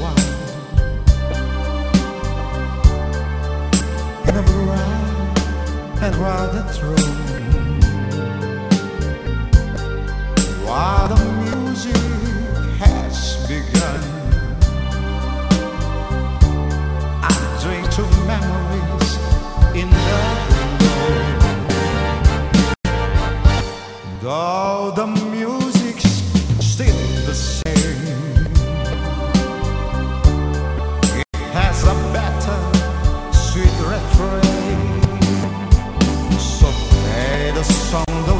one. And I'm right and rather true While the music has begun I drink to memories in the Though the son dos.